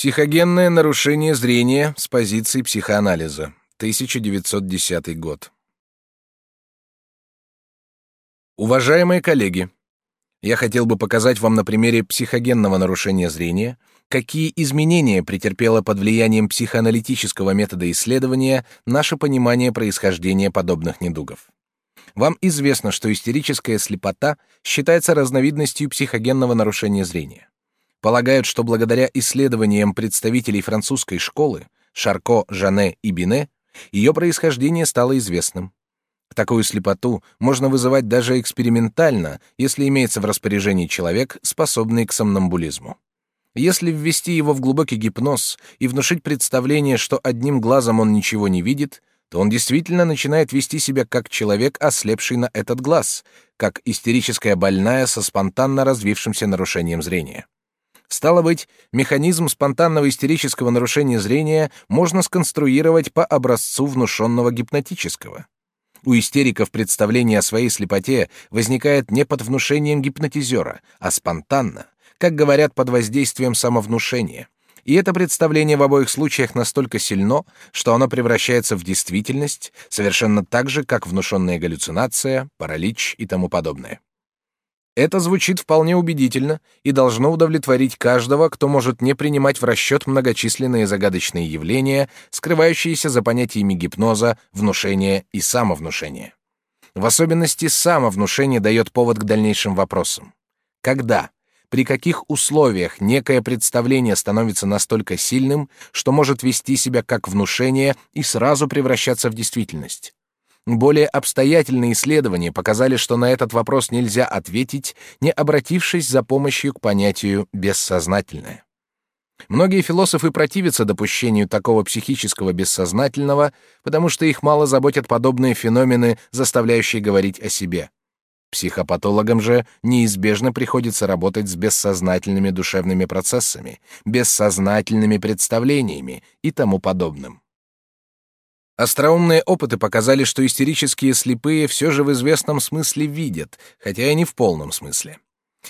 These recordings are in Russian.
Психогенное нарушение зрения с позиции психоанализа. 1910 год. Уважаемые коллеги, я хотел бы показать вам на примере психогенного нарушения зрения, какие изменения претерпело под влиянием психоаналитического метода исследования наше понимание происхождения подобных недугов. Вам известно, что истерическая слепота считается разновидностью психогенного нарушения зрения полагают, что благодаря исследованиям представителей французской школы Шарко, Жане и Бине ее происхождение стало известным. Такую слепоту можно вызывать даже экспериментально, если имеется в распоряжении человек, способный к сомнамбулизму. Если ввести его в глубокий гипноз и внушить представление, что одним глазом он ничего не видит, то он действительно начинает вести себя как человек, ослепший на этот глаз, как истерическая больная со спонтанно развившимся нарушением зрения. Стало быть, механизм спонтанного истерического нарушения зрения можно сконструировать по образцу внушенного гипнотического. У истериков представление о своей слепоте возникает не под внушением гипнотизера, а спонтанно, как говорят, под воздействием самовнушения. И это представление в обоих случаях настолько сильно, что оно превращается в действительность, совершенно так же, как внушенная галлюцинация, паралич и тому подобное. Это звучит вполне убедительно и должно удовлетворить каждого, кто может не принимать в расчет многочисленные загадочные явления, скрывающиеся за понятиями гипноза, внушения и самовнушения. В особенности самовнушение дает повод к дальнейшим вопросам. Когда, при каких условиях некое представление становится настолько сильным, что может вести себя как внушение и сразу превращаться в действительность? Более обстоятельные исследования показали, что на этот вопрос нельзя ответить, не обратившись за помощью к понятию «бессознательное». Многие философы противятся допущению такого психического бессознательного, потому что их мало заботят подобные феномены, заставляющие говорить о себе. Психопатологам же неизбежно приходится работать с бессознательными душевными процессами, бессознательными представлениями и тому подобным. Остроумные опыты показали, что истерические слепые все же в известном смысле видят, хотя и не в полном смысле.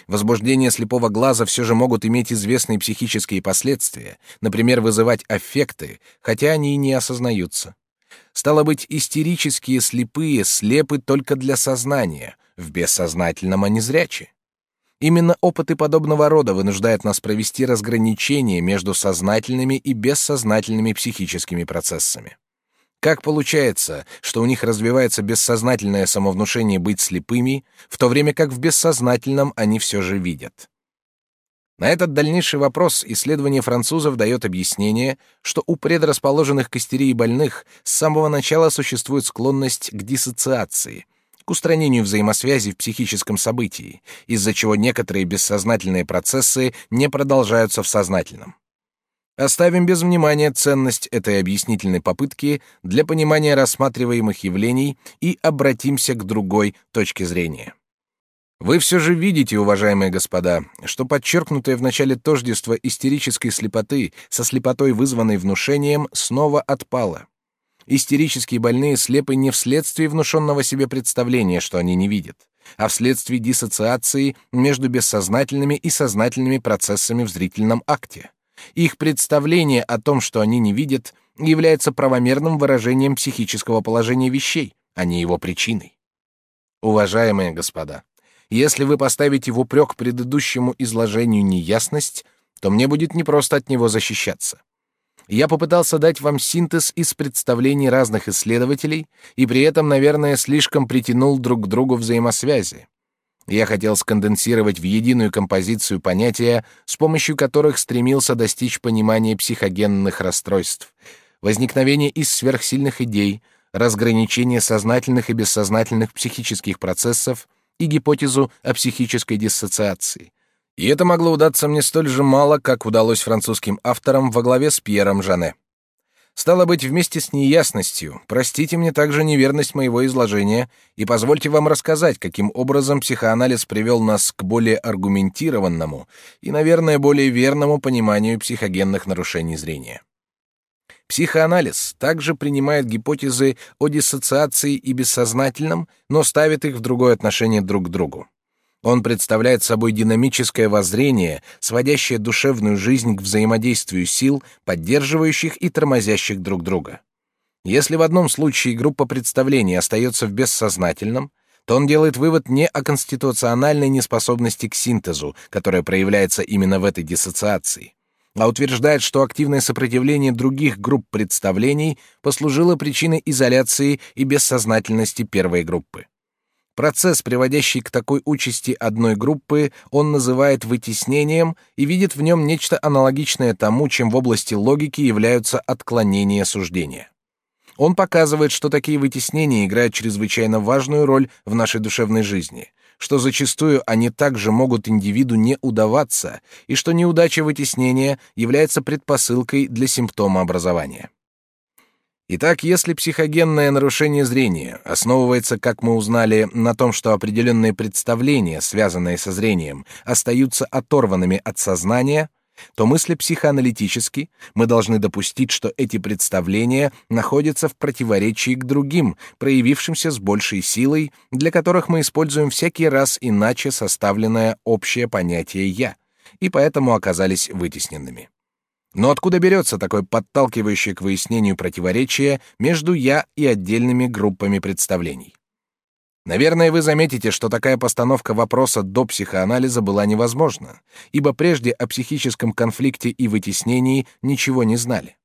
Возбуждение слепого глаза все же могут иметь известные психические последствия, например, вызывать аффекты, хотя они и не осознаются. Стало быть, истерические слепые слепы только для сознания, в бессознательном они зрячи. Именно опыты подобного рода вынуждают нас провести разграничение между сознательными и бессознательными психическими процессами. Как получается, что у них развивается бессознательное самовнушение быть слепыми, в то время как в бессознательном они все же видят? На этот дальнейший вопрос исследование французов дает объяснение, что у предрасположенных к истерии больных с самого начала существует склонность к диссоциации, к устранению взаимосвязи в психическом событии, из-за чего некоторые бессознательные процессы не продолжаются в сознательном. Оставим без внимания ценность этой объяснительной попытки для понимания рассматриваемых явлений и обратимся к другой точке зрения. Вы все же видите, уважаемые господа, что подчеркнутое в начале тождество истерической слепоты со слепотой, вызванной внушением, снова отпало. Истерические больные слепы не вследствие внушенного себе представления, что они не видят, а вследствие диссоциации между бессознательными и сознательными процессами в зрительном акте. Их представление о том, что они не видят, является правомерным выражением психического положения вещей, а не его причиной. Уважаемые господа, если вы поставите в упрек предыдущему изложению неясность, то мне будет непросто от него защищаться. Я попытался дать вам синтез из представлений разных исследователей и при этом, наверное, слишком притянул друг к другу взаимосвязи. Я хотел сконденсировать в единую композицию понятия, с помощью которых стремился достичь понимания психогенных расстройств, возникновения из сверхсильных идей, разграничения сознательных и бессознательных психических процессов и гипотезу о психической диссоциации. И это могло удаться мне столь же мало, как удалось французским авторам во главе с Пьером Жане. Стало быть, вместе с неясностью, простите мне также неверность моего изложения и позвольте вам рассказать, каким образом психоанализ привел нас к более аргументированному и, наверное, более верному пониманию психогенных нарушений зрения. Психоанализ также принимает гипотезы о диссоциации и бессознательном, но ставит их в другое отношение друг к другу. Он представляет собой динамическое воззрение, сводящее душевную жизнь к взаимодействию сил, поддерживающих и тормозящих друг друга. Если в одном случае группа представлений остается в бессознательном, то он делает вывод не о конституциональной неспособности к синтезу, которая проявляется именно в этой диссоциации, а утверждает, что активное сопротивление других групп представлений послужило причиной изоляции и бессознательности первой группы. Процесс, приводящий к такой участи одной группы, он называет вытеснением и видит в нем нечто аналогичное тому, чем в области логики являются отклонения суждения. Он показывает, что такие вытеснения играют чрезвычайно важную роль в нашей душевной жизни, что зачастую они также могут индивиду не удаваться, и что неудача вытеснения является предпосылкой для симптома образования. Итак, если психогенное нарушение зрения основывается, как мы узнали, на том, что определенные представления, связанные со зрением, остаются оторванными от сознания, то мысли психоаналитически мы должны допустить, что эти представления находятся в противоречии к другим, проявившимся с большей силой, для которых мы используем всякий раз иначе составленное общее понятие «я», и поэтому оказались вытесненными. Но откуда берется такое подталкивающее к выяснению противоречие между «я» и отдельными группами представлений? Наверное, вы заметите, что такая постановка вопроса до психоанализа была невозможна, ибо прежде о психическом конфликте и вытеснении ничего не знали.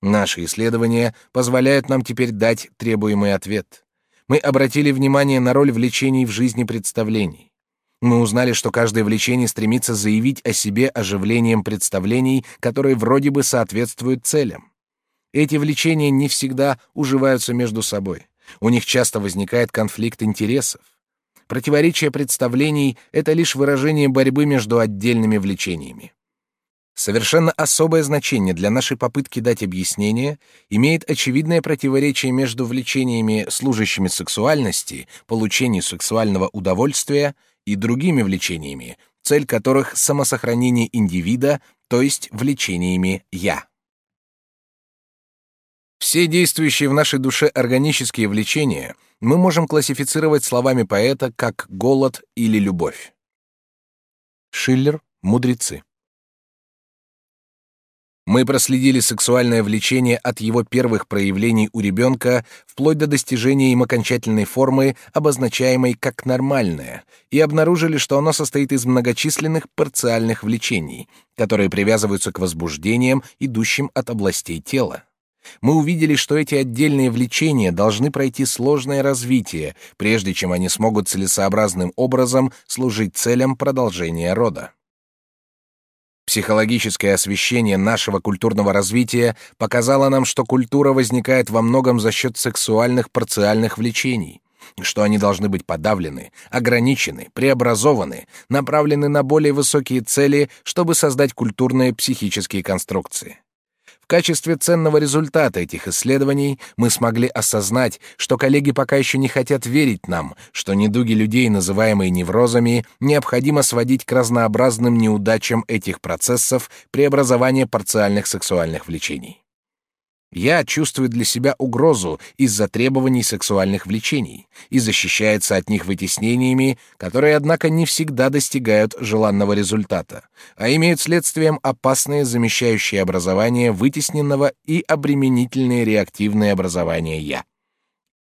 Наши исследования позволяют нам теперь дать требуемый ответ. Мы обратили внимание на роль влечений в жизни представлений. Мы узнали, что каждое влечение стремится заявить о себе оживлением представлений, которые вроде бы соответствуют целям. Эти влечения не всегда уживаются между собой. У них часто возникает конфликт интересов. Противоречие представлений — это лишь выражение борьбы между отдельными влечениями. Совершенно особое значение для нашей попытки дать объяснение имеет очевидное противоречие между влечениями, служащими сексуальности, получению сексуального удовольствия, и другими влечениями, цель которых — самосохранение индивида, то есть влечениями «я». Все действующие в нашей душе органические влечения мы можем классифицировать словами поэта как голод или любовь. Шиллер, Мудрецы. Мы проследили сексуальное влечение от его первых проявлений у ребенка вплоть до достижения им окончательной формы, обозначаемой как нормальное, и обнаружили, что оно состоит из многочисленных парциальных влечений, которые привязываются к возбуждениям, идущим от областей тела. Мы увидели, что эти отдельные влечения должны пройти сложное развитие, прежде чем они смогут целесообразным образом служить целям продолжения рода. Психологическое освещение нашего культурного развития показало нам, что культура возникает во многом за счет сексуальных парциальных влечений, что они должны быть подавлены, ограничены, преобразованы, направлены на более высокие цели, чтобы создать культурные психические конструкции качестве ценного результата этих исследований мы смогли осознать, что коллеги пока еще не хотят верить нам, что недуги людей, называемые неврозами, необходимо сводить к разнообразным неудачам этих процессов преобразования парциальных сексуальных влечений. Я чувствую для себя угрозу из-за требований сексуальных влечений и защищается от них вытеснениями, которые, однако, не всегда достигают желанного результата, а имеют следствием опасные замещающие образования вытесненного и обременительные реактивные образования «я».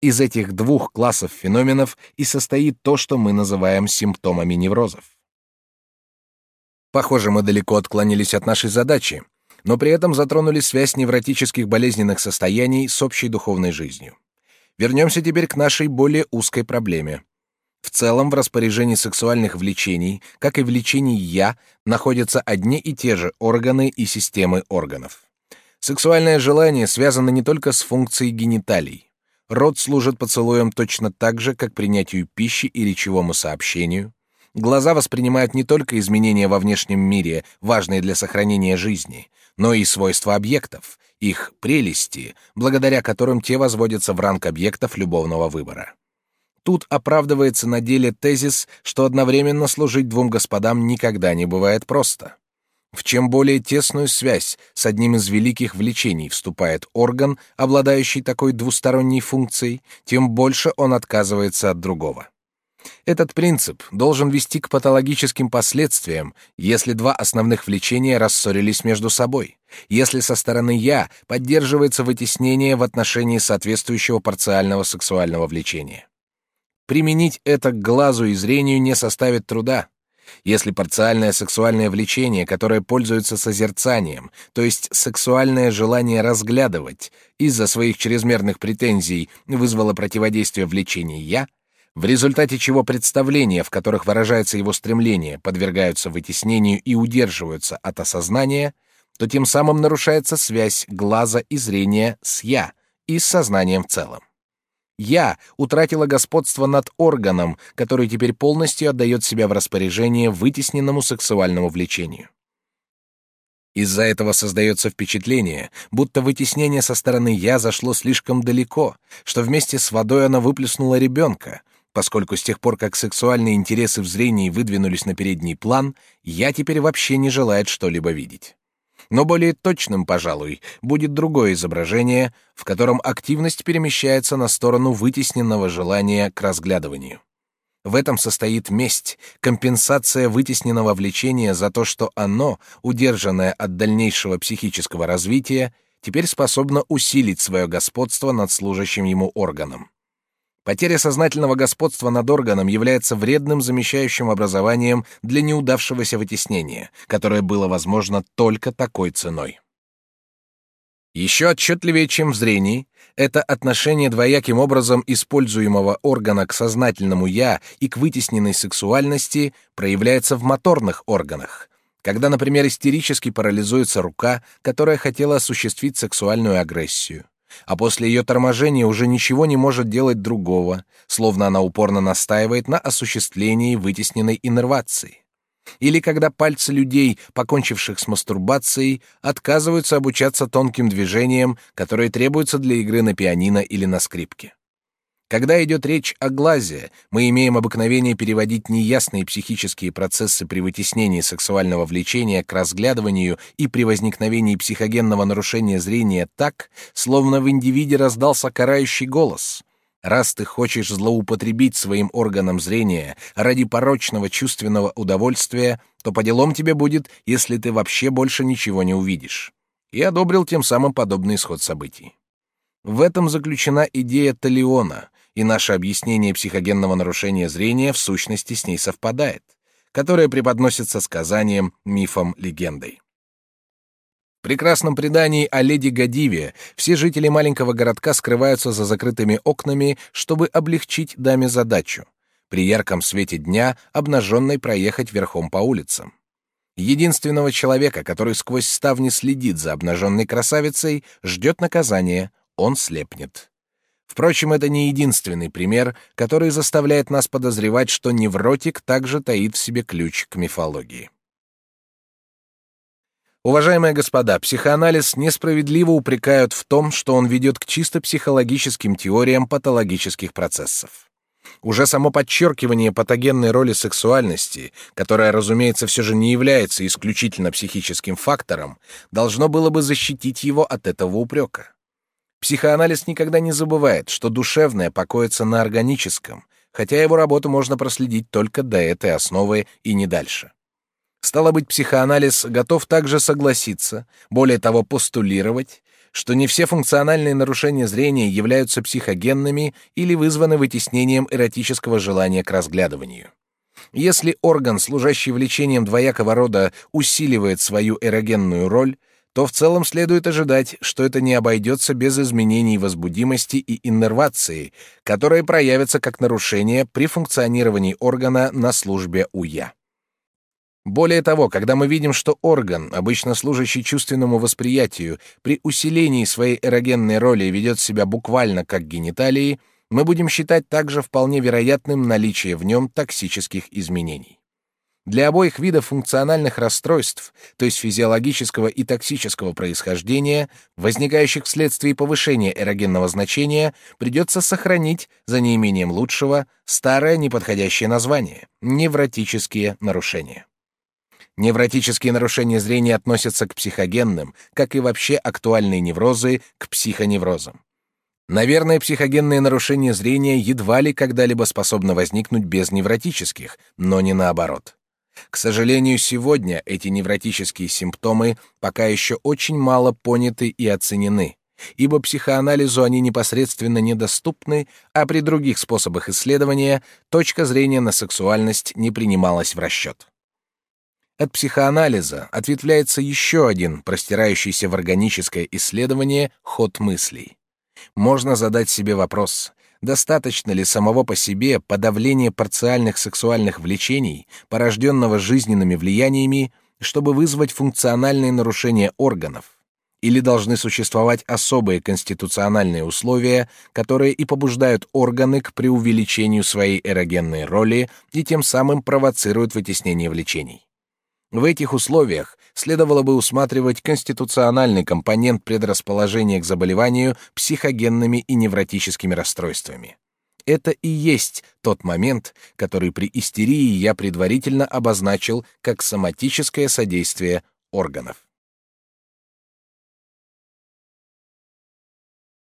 Из этих двух классов феноменов и состоит то, что мы называем симптомами неврозов. Похоже, мы далеко отклонились от нашей задачи — но при этом затронули связь невротических болезненных состояний с общей духовной жизнью. Вернемся теперь к нашей более узкой проблеме. В целом в распоряжении сексуальных влечений, как и влечений «я», находятся одни и те же органы и системы органов. Сексуальное желание связано не только с функцией гениталий. Рот служит поцелуем точно так же, как принятию пищи и речевому сообщению. Глаза воспринимают не только изменения во внешнем мире, важные для сохранения жизни, но и свойства объектов, их прелести, благодаря которым те возводятся в ранг объектов любовного выбора. Тут оправдывается на деле тезис, что одновременно служить двум господам никогда не бывает просто. В чем более тесную связь с одним из великих влечений вступает орган, обладающий такой двусторонней функцией, тем больше он отказывается от другого. Этот принцип должен вести к патологическим последствиям, если два основных влечения рассорились между собой, если со стороны «я» поддерживается вытеснение в отношении соответствующего парциального сексуального влечения. Применить это к глазу и зрению не составит труда. Если парциальное сексуальное влечение, которое пользуется созерцанием, то есть сексуальное желание разглядывать, из-за своих чрезмерных претензий вызвало противодействие влечения «я», в результате чего представления, в которых выражается его стремление, подвергаются вытеснению и удерживаются от осознания, то тем самым нарушается связь глаза и зрения с «я» и с сознанием в целом. «Я» утратила господство над органом, который теперь полностью отдает себя в распоряжение вытесненному сексуальному влечению. Из-за этого создается впечатление, будто вытеснение со стороны «я» зашло слишком далеко, что вместе с водой оно выплеснуло ребенка, поскольку с тех пор, как сексуальные интересы в зрении выдвинулись на передний план, я теперь вообще не желает что-либо видеть. Но более точным, пожалуй, будет другое изображение, в котором активность перемещается на сторону вытесненного желания к разглядыванию. В этом состоит месть, компенсация вытесненного влечения за то, что оно, удержанное от дальнейшего психического развития, теперь способно усилить свое господство над служащим ему органом. Потеря сознательного господства над органом является вредным замещающим образованием для неудавшегося вытеснения, которое было возможно только такой ценой. Еще отчетливее, чем в зрении, это отношение двояким образом используемого органа к сознательному «я» и к вытесненной сексуальности проявляется в моторных органах, когда, например, истерически парализуется рука, которая хотела осуществить сексуальную агрессию а после ее торможения уже ничего не может делать другого, словно она упорно настаивает на осуществлении вытесненной иннервации. Или когда пальцы людей, покончивших с мастурбацией, отказываются обучаться тонким движениям, которые требуются для игры на пианино или на скрипке. Когда идет речь о глазе, мы имеем обыкновение переводить неясные психические процессы при вытеснении сексуального влечения к разглядыванию и при возникновении психогенного нарушения зрения так, словно в индивиде раздался карающий голос. Раз ты хочешь злоупотребить своим органом зрения ради порочного чувственного удовольствия, то по делам тебе будет, если ты вообще больше ничего не увидишь. И одобрил тем самым подобный исход событий. В этом заключена идея Талиона, и наше объяснение психогенного нарушения зрения в сущности с ней совпадает, которое преподносится сказанием, мифом, легендой. В прекрасном предании о леди Гадиве все жители маленького городка скрываются за закрытыми окнами, чтобы облегчить даме задачу — при ярком свете дня обнаженной проехать верхом по улицам. Единственного человека, который сквозь ставни следит за обнаженной красавицей, ждет наказание, он слепнет. Впрочем, это не единственный пример, который заставляет нас подозревать, что невротик также таит в себе ключ к мифологии. Уважаемые господа, психоанализ несправедливо упрекают в том, что он ведет к чисто психологическим теориям патологических процессов. Уже само подчеркивание патогенной роли сексуальности, которая, разумеется, все же не является исключительно психическим фактором, должно было бы защитить его от этого упрека. Психоанализ никогда не забывает, что душевное покоится на органическом, хотя его работу можно проследить только до этой основы и не дальше. Стало быть, психоанализ готов также согласиться, более того, постулировать, что не все функциональные нарушения зрения являются психогенными или вызваны вытеснением эротического желания к разглядыванию. Если орган, служащий влечением двоякого рода, усиливает свою эрогенную роль, то в целом следует ожидать, что это не обойдется без изменений возбудимости и иннервации, которые проявятся как нарушение при функционировании органа на службе у «я». Более того, когда мы видим, что орган, обычно служащий чувственному восприятию, при усилении своей эрогенной роли ведет себя буквально как гениталии, мы будем считать также вполне вероятным наличие в нем токсических изменений. Для обоих видов функциональных расстройств, то есть физиологического и токсического происхождения, возникающих вследствие повышения эрогенного значения, придется сохранить, за неимением лучшего, старое неподходящее название — невротические нарушения. Невротические нарушения зрения относятся к психогенным, как и вообще актуальные неврозы к психоневрозам. Наверное, психогенные нарушения зрения едва ли когда-либо способны возникнуть без невротических, но не наоборот. К сожалению, сегодня эти невротические симптомы пока еще очень мало поняты и оценены, ибо психоанализу они непосредственно недоступны, а при других способах исследования точка зрения на сексуальность не принималась в расчет. От психоанализа ответвляется еще один, простирающийся в органическое исследование, ход мыслей. Можно задать себе вопрос, достаточно ли самого по себе подавления парциальных сексуальных влечений, порожденного жизненными влияниями, чтобы вызвать функциональные нарушения органов, или должны существовать особые конституциональные условия, которые и побуждают органы к преувеличению своей эрогенной роли и тем самым провоцируют вытеснение влечений. В этих условиях следовало бы усматривать конституциональный компонент предрасположения к заболеванию психогенными и невротическими расстройствами. Это и есть тот момент, который при истерии я предварительно обозначил как соматическое содействие органов.